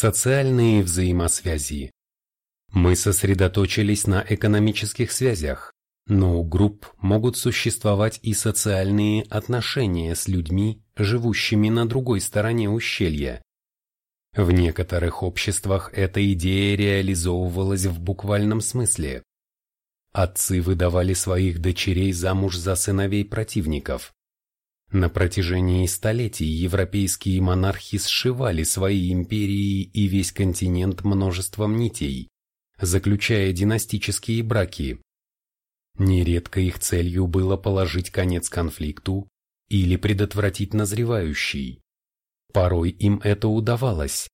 Социальные взаимосвязи. Мы сосредоточились на экономических связях, но у групп могут существовать и социальные отношения с людьми, живущими на другой стороне ущелья. В некоторых обществах эта идея реализовывалась в буквальном смысле. Отцы выдавали своих дочерей замуж за сыновей противников. На протяжении столетий европейские монархи сшивали свои империи и весь континент множеством нитей, заключая династические браки. Нередко их целью было положить конец конфликту или предотвратить назревающий. Порой им это удавалось.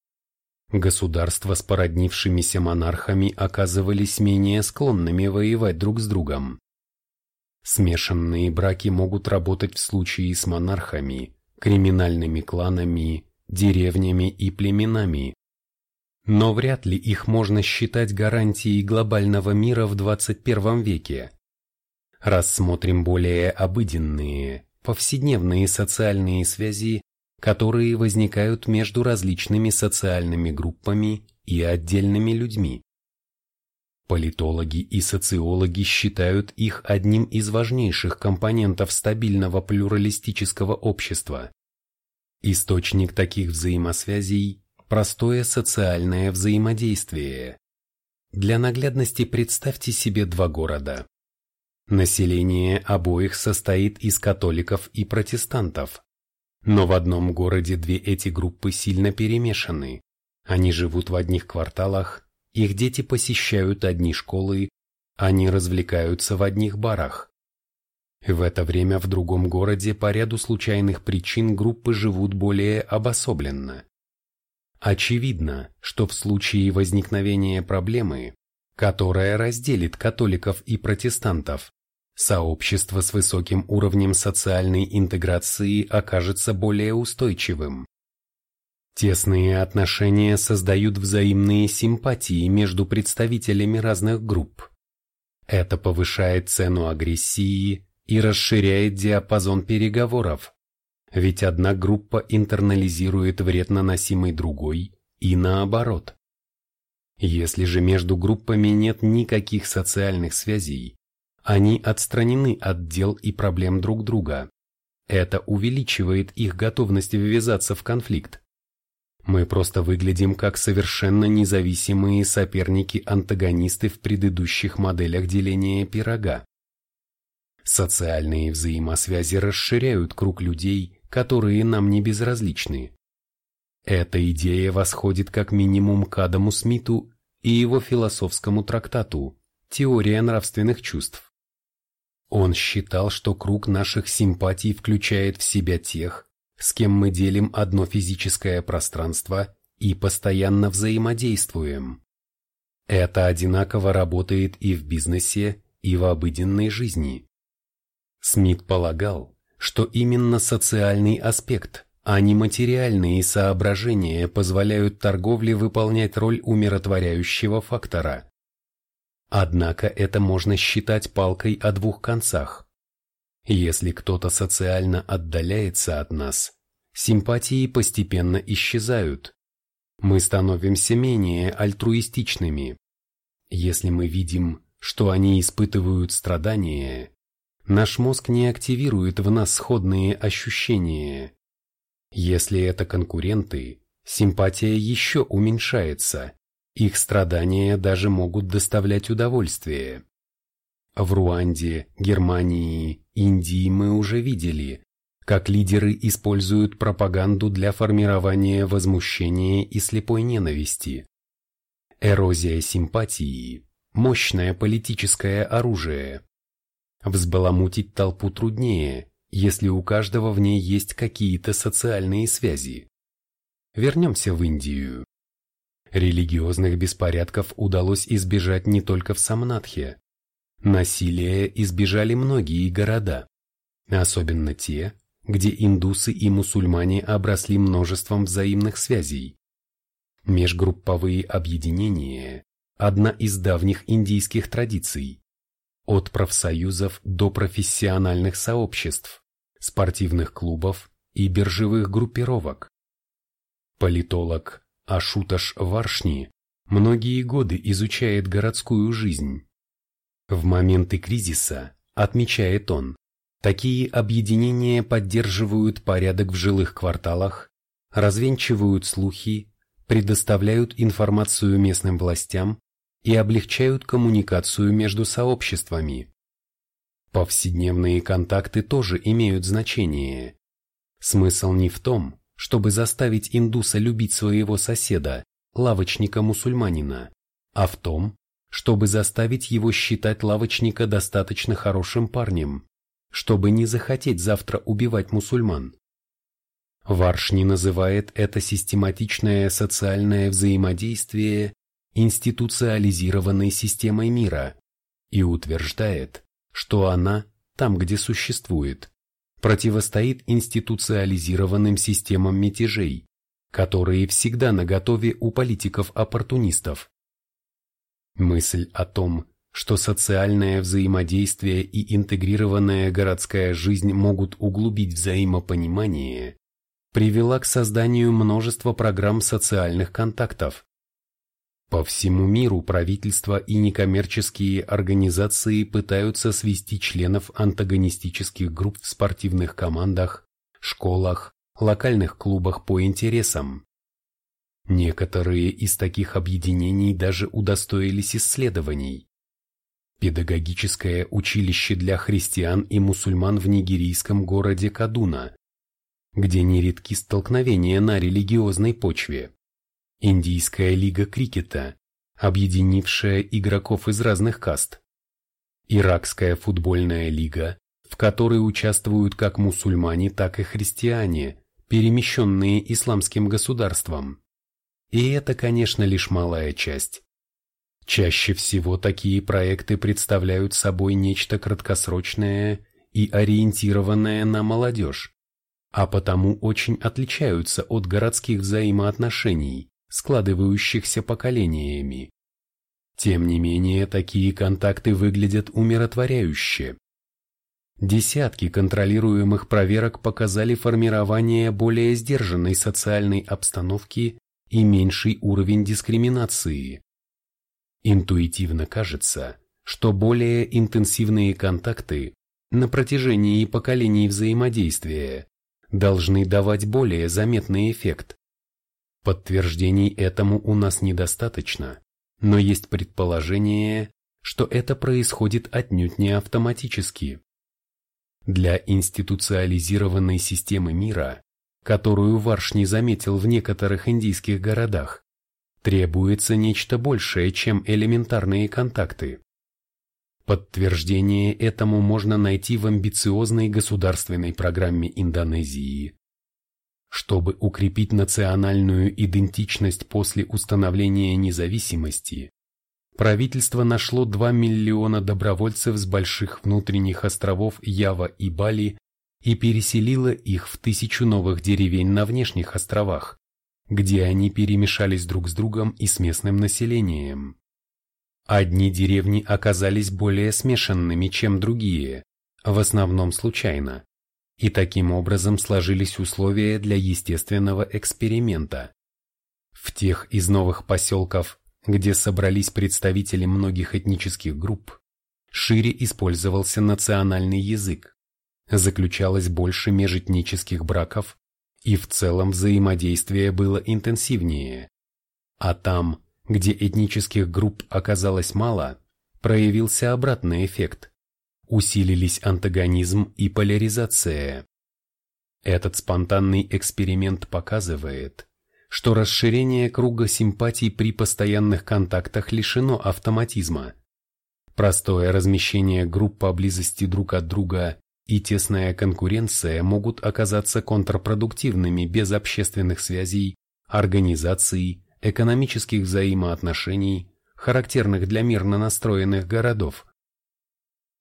Государства с породнившимися монархами оказывались менее склонными воевать друг с другом. Смешанные браки могут работать в случае с монархами, криминальными кланами, деревнями и племенами. Но вряд ли их можно считать гарантией глобального мира в 21 веке. Рассмотрим более обыденные, повседневные социальные связи, которые возникают между различными социальными группами и отдельными людьми. Политологи и социологи считают их одним из важнейших компонентов стабильного плюралистического общества. Источник таких взаимосвязей – простое социальное взаимодействие. Для наглядности представьте себе два города. Население обоих состоит из католиков и протестантов. Но в одном городе две эти группы сильно перемешаны. Они живут в одних кварталах, их дети посещают одни школы, они развлекаются в одних барах. В это время в другом городе по ряду случайных причин группы живут более обособленно. Очевидно, что в случае возникновения проблемы, которая разделит католиков и протестантов, сообщество с высоким уровнем социальной интеграции окажется более устойчивым. Тесные отношения создают взаимные симпатии между представителями разных групп. Это повышает цену агрессии и расширяет диапазон переговоров, ведь одна группа интернализирует вред, наносимый другой, и наоборот. Если же между группами нет никаких социальных связей, они отстранены от дел и проблем друг друга. Это увеличивает их готовность ввязаться в конфликт. Мы просто выглядим как совершенно независимые соперники-антагонисты в предыдущих моделях деления пирога. Социальные взаимосвязи расширяют круг людей, которые нам не безразличны. Эта идея восходит как минимум к Адаму Смиту и его философскому трактату «Теория нравственных чувств». Он считал, что круг наших симпатий включает в себя тех, с кем мы делим одно физическое пространство и постоянно взаимодействуем. Это одинаково работает и в бизнесе, и в обыденной жизни. Смит полагал, что именно социальный аспект, а не материальные соображения позволяют торговле выполнять роль умиротворяющего фактора. Однако это можно считать палкой о двух концах. Если кто-то социально отдаляется от нас, симпатии постепенно исчезают. Мы становимся менее альтруистичными. Если мы видим, что они испытывают страдания, наш мозг не активирует в нас сходные ощущения. Если это конкуренты, симпатия еще уменьшается, их страдания даже могут доставлять удовольствие. В Руанде, Германии, Индии мы уже видели, как лидеры используют пропаганду для формирования возмущения и слепой ненависти. Эрозия симпатии – мощное политическое оружие. Взбаламутить толпу труднее, если у каждого в ней есть какие-то социальные связи. Вернемся в Индию. Религиозных беспорядков удалось избежать не только в Самнатхе. Насилия избежали многие города, особенно те, где индусы и мусульмане обросли множеством взаимных связей. Межгрупповые объединения – одна из давних индийских традиций. От профсоюзов до профессиональных сообществ, спортивных клубов и биржевых группировок. Политолог а Шуташ Варшни многие годы изучает городскую жизнь. В моменты кризиса, отмечает он, такие объединения поддерживают порядок в жилых кварталах, развенчивают слухи, предоставляют информацию местным властям и облегчают коммуникацию между сообществами. Повседневные контакты тоже имеют значение. Смысл не в том, чтобы заставить индуса любить своего соседа, лавочника-мусульманина, а в том, чтобы заставить его считать лавочника достаточно хорошим парнем, чтобы не захотеть завтра убивать мусульман. Варшни называет это систематичное социальное взаимодействие институциализированной системой мира и утверждает, что она, там где существует, противостоит институциализированным системам мятежей, которые всегда наготове у политиков-оппортунистов. Мысль о том, что социальное взаимодействие и интегрированная городская жизнь могут углубить взаимопонимание, привела к созданию множества программ социальных контактов. По всему миру правительства и некоммерческие организации пытаются свести членов антагонистических групп в спортивных командах, школах, локальных клубах по интересам. Некоторые из таких объединений даже удостоились исследований. Педагогическое училище для христиан и мусульман в нигерийском городе Кадуна, где нередки столкновения на религиозной почве. Индийская лига крикета, объединившая игроков из разных каст. Иракская футбольная лига, в которой участвуют как мусульмане, так и христиане, перемещенные исламским государством. И это, конечно, лишь малая часть. Чаще всего такие проекты представляют собой нечто краткосрочное и ориентированное на молодежь, а потому очень отличаются от городских взаимоотношений, складывающихся поколениями. Тем не менее, такие контакты выглядят умиротворяюще. Десятки контролируемых проверок показали формирование более сдержанной социальной обстановки и меньший уровень дискриминации. Интуитивно кажется, что более интенсивные контакты на протяжении поколений взаимодействия должны давать более заметный эффект. Подтверждений этому у нас недостаточно, но есть предположение, что это происходит отнюдь не автоматически. Для институциализированной системы мира, которую Варш не заметил в некоторых индийских городах, требуется нечто большее, чем элементарные контакты. Подтверждение этому можно найти в амбициозной государственной программе Индонезии. Чтобы укрепить национальную идентичность после установления независимости, правительство нашло 2 миллиона добровольцев с больших внутренних островов Ява и Бали и переселило их в тысячу новых деревень на внешних островах, где они перемешались друг с другом и с местным населением. Одни деревни оказались более смешанными, чем другие, в основном случайно, и таким образом сложились условия для естественного эксперимента. В тех из новых поселков, где собрались представители многих этнических групп, шире использовался национальный язык, заключалось больше межэтнических браков и в целом взаимодействие было интенсивнее. А там, где этнических групп оказалось мало, проявился обратный эффект. Усилились антагонизм и поляризация. Этот спонтанный эксперимент показывает, что расширение круга симпатий при постоянных контактах лишено автоматизма. Простое размещение групп поблизости друг от друга и тесная конкуренция могут оказаться контрпродуктивными без общественных связей, организаций, экономических взаимоотношений, характерных для мирно настроенных городов.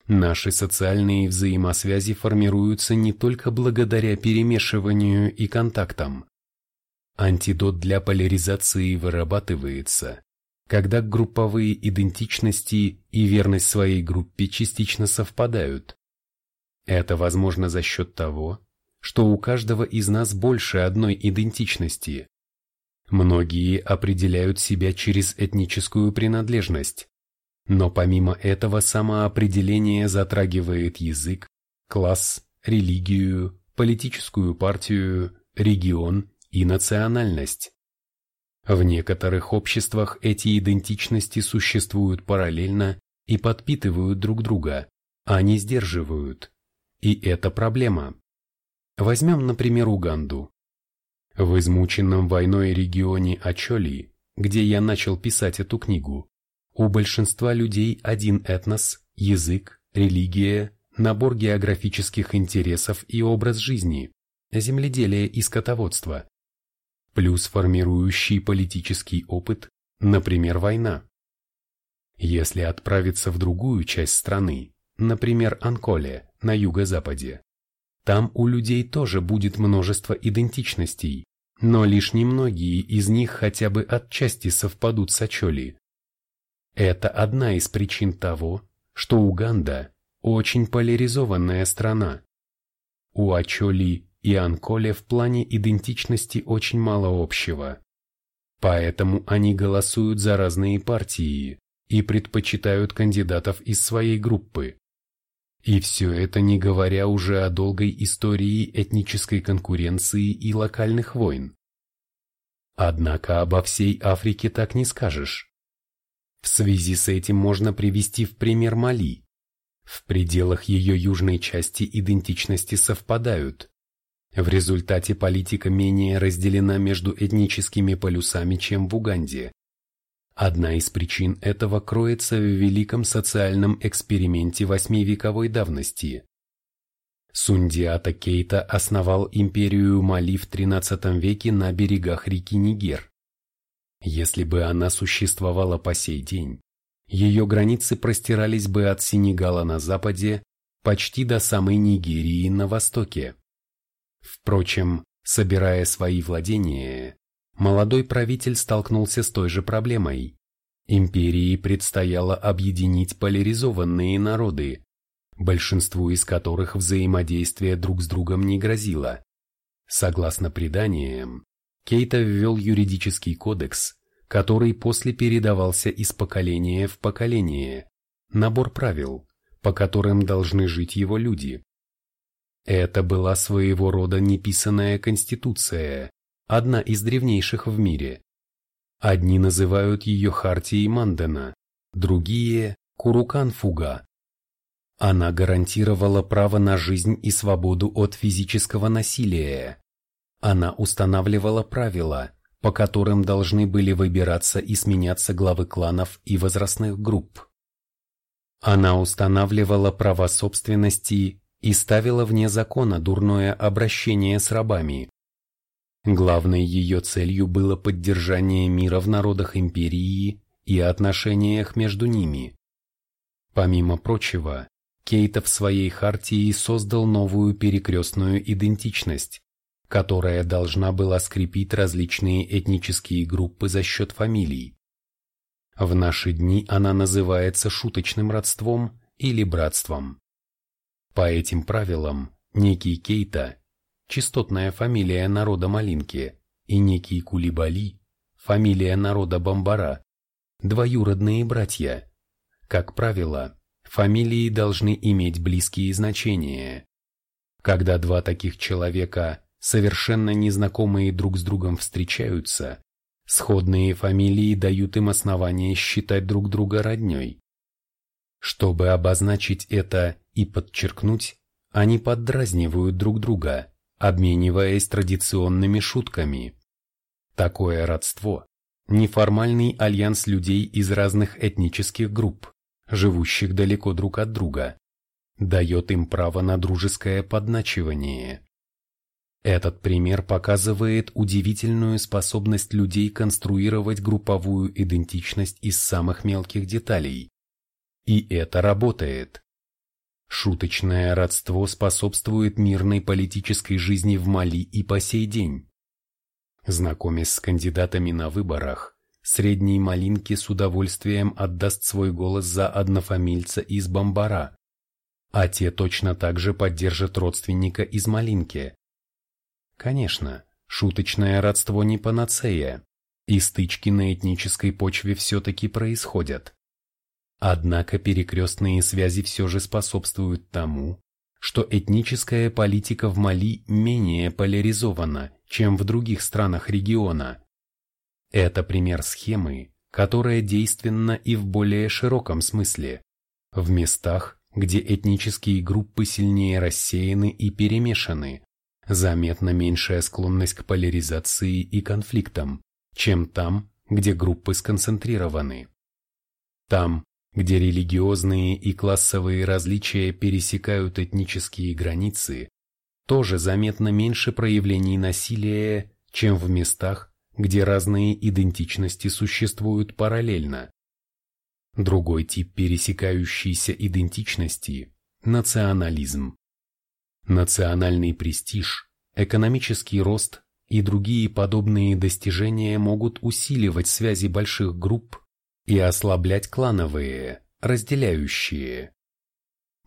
Наши социальные взаимосвязи формируются не только благодаря перемешиванию и контактам. Антидот для поляризации вырабатывается, когда групповые идентичности и верность своей группе частично совпадают. Это возможно за счет того, что у каждого из нас больше одной идентичности. Многие определяют себя через этническую принадлежность. Но помимо этого самоопределение затрагивает язык, класс, религию, политическую партию, регион и национальность. В некоторых обществах эти идентичности существуют параллельно и подпитывают друг друга, а не сдерживают. И это проблема. Возьмем, например, Уганду. В измученном войной регионе Ачоли, где я начал писать эту книгу, у большинства людей один этнос, язык, религия, набор географических интересов и образ жизни, земледелие и скотоводство. Плюс формирующий политический опыт, например, война. Если отправиться в другую часть страны, например, Анколе, на юго-западе, там у людей тоже будет множество идентичностей, но лишь немногие из них хотя бы отчасти совпадут с Ачоли. Это одна из причин того, что Уганда – очень поляризованная страна. У Ачоли и Анколе в плане идентичности очень мало общего. Поэтому они голосуют за разные партии и предпочитают кандидатов из своей группы. И все это не говоря уже о долгой истории этнической конкуренции и локальных войн. Однако обо всей Африке так не скажешь. В связи с этим можно привести в пример Мали. В пределах ее южной части идентичности совпадают. В результате политика менее разделена между этническими полюсами, чем в Уганде. Одна из причин этого кроется в великом социальном эксперименте восьмивековой давности. Сундиата Кейта основал империю Мали в XIII веке на берегах реки Нигер. Если бы она существовала по сей день, ее границы простирались бы от Сенегала на западе почти до самой Нигерии на востоке. Впрочем, собирая свои владения, молодой правитель столкнулся с той же проблемой. Империи предстояло объединить поляризованные народы, большинству из которых взаимодействие друг с другом не грозило. Согласно преданиям, Кейта ввел юридический кодекс, который после передавался из поколения в поколение, набор правил, по которым должны жить его люди. Это была своего рода неписанная конституция, одна из древнейших в мире. Одни называют ее Хартией Мандена, другие – Курукан-Фуга. Она гарантировала право на жизнь и свободу от физического насилия, она устанавливала правила, по которым должны были выбираться и сменяться главы кланов и возрастных групп. Она устанавливала права собственности и ставила вне закона дурное обращение с рабами. Главной ее целью было поддержание мира в народах империи и отношениях между ними. Помимо прочего, Кейта в своей хартии создал новую перекрестную идентичность, которая должна была скрепить различные этнические группы за счет фамилий. В наши дни она называется шуточным родством или братством. По этим правилам некий Кейта, частотная фамилия народа Малинки, и некий Кулибали, фамилия народа Бамбара, двоюродные братья. Как правило, фамилии должны иметь близкие значения. Когда два таких человека совершенно незнакомые друг с другом встречаются, сходные фамилии дают им основание считать друг друга роднёй. Чтобы обозначить это и подчеркнуть, они поддразнивают друг друга, обмениваясь традиционными шутками. Такое родство – неформальный альянс людей из разных этнических групп, живущих далеко друг от друга, дает им право на дружеское подначивание. Этот пример показывает удивительную способность людей конструировать групповую идентичность из самых мелких деталей. И это работает. Шуточное родство способствует мирной политической жизни в Мали и по сей день. Знакомясь с кандидатами на выборах, средний Малинки с удовольствием отдаст свой голос за однофамильца из Бамбара, а те точно так же поддержат родственника из Малинки. Конечно, шуточное родство не панацея, и стычки на этнической почве все-таки происходят. Однако перекрестные связи все же способствуют тому, что этническая политика в Мали менее поляризована, чем в других странах региона. Это пример схемы, которая действенна и в более широком смысле, в местах, где этнические группы сильнее рассеяны и перемешаны, заметно меньшая склонность к поляризации и конфликтам, чем там, где группы сконцентрированы. Там, где религиозные и классовые различия пересекают этнические границы, тоже заметно меньше проявлений насилия, чем в местах, где разные идентичности существуют параллельно. Другой тип пересекающейся идентичности – национализм. Национальный престиж, экономический рост и другие подобные достижения могут усиливать связи больших групп и ослаблять клановые, разделяющие.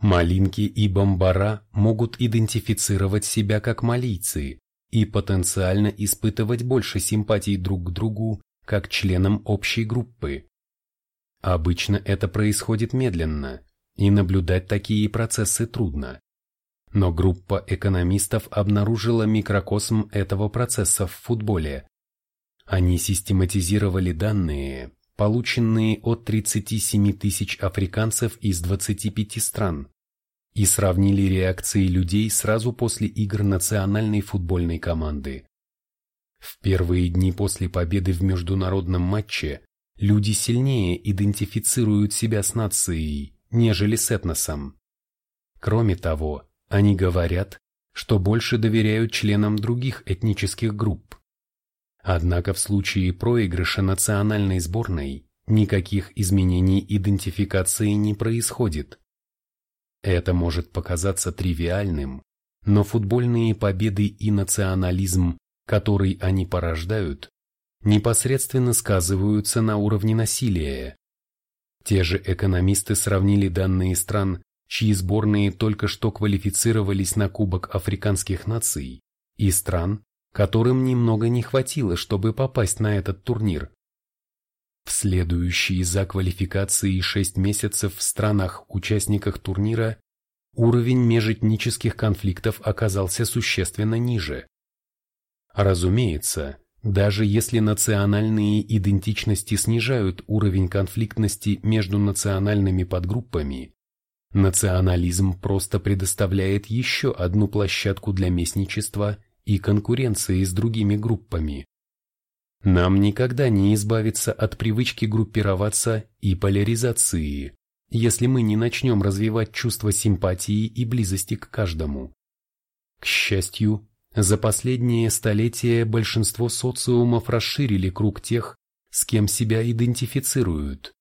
Малинки и бомбара могут идентифицировать себя как малийцы и потенциально испытывать больше симпатий друг к другу как членам общей группы. Обычно это происходит медленно, и наблюдать такие процессы трудно. Но группа экономистов обнаружила микрокосм этого процесса в футболе. Они систематизировали данные, полученные от 37 тысяч африканцев из 25 стран, и сравнили реакции людей сразу после игр национальной футбольной команды. В первые дни после победы в международном матче люди сильнее идентифицируют себя с нацией, нежели с этносом. Кроме того, они говорят, что больше доверяют членам других этнических групп. Однако в случае проигрыша национальной сборной никаких изменений идентификации не происходит. Это может показаться тривиальным, но футбольные победы и национализм, который они порождают, непосредственно сказываются на уровне насилия. Те же экономисты сравнили данные стран, чьи сборные только что квалифицировались на Кубок африканских наций, и стран, которым немного не хватило, чтобы попасть на этот турнир. В следующие за квалификацией шесть месяцев в странах-участниках турнира уровень межэтнических конфликтов оказался существенно ниже. Разумеется, даже если национальные идентичности снижают уровень конфликтности между национальными подгруппами, национализм просто предоставляет еще одну площадку для местничества и конкуренции с другими группами. Нам никогда не избавиться от привычки группироваться и поляризации, если мы не начнем развивать чувство симпатии и близости к каждому. К счастью, за последние столетия большинство социумов расширили круг тех, с кем себя идентифицируют.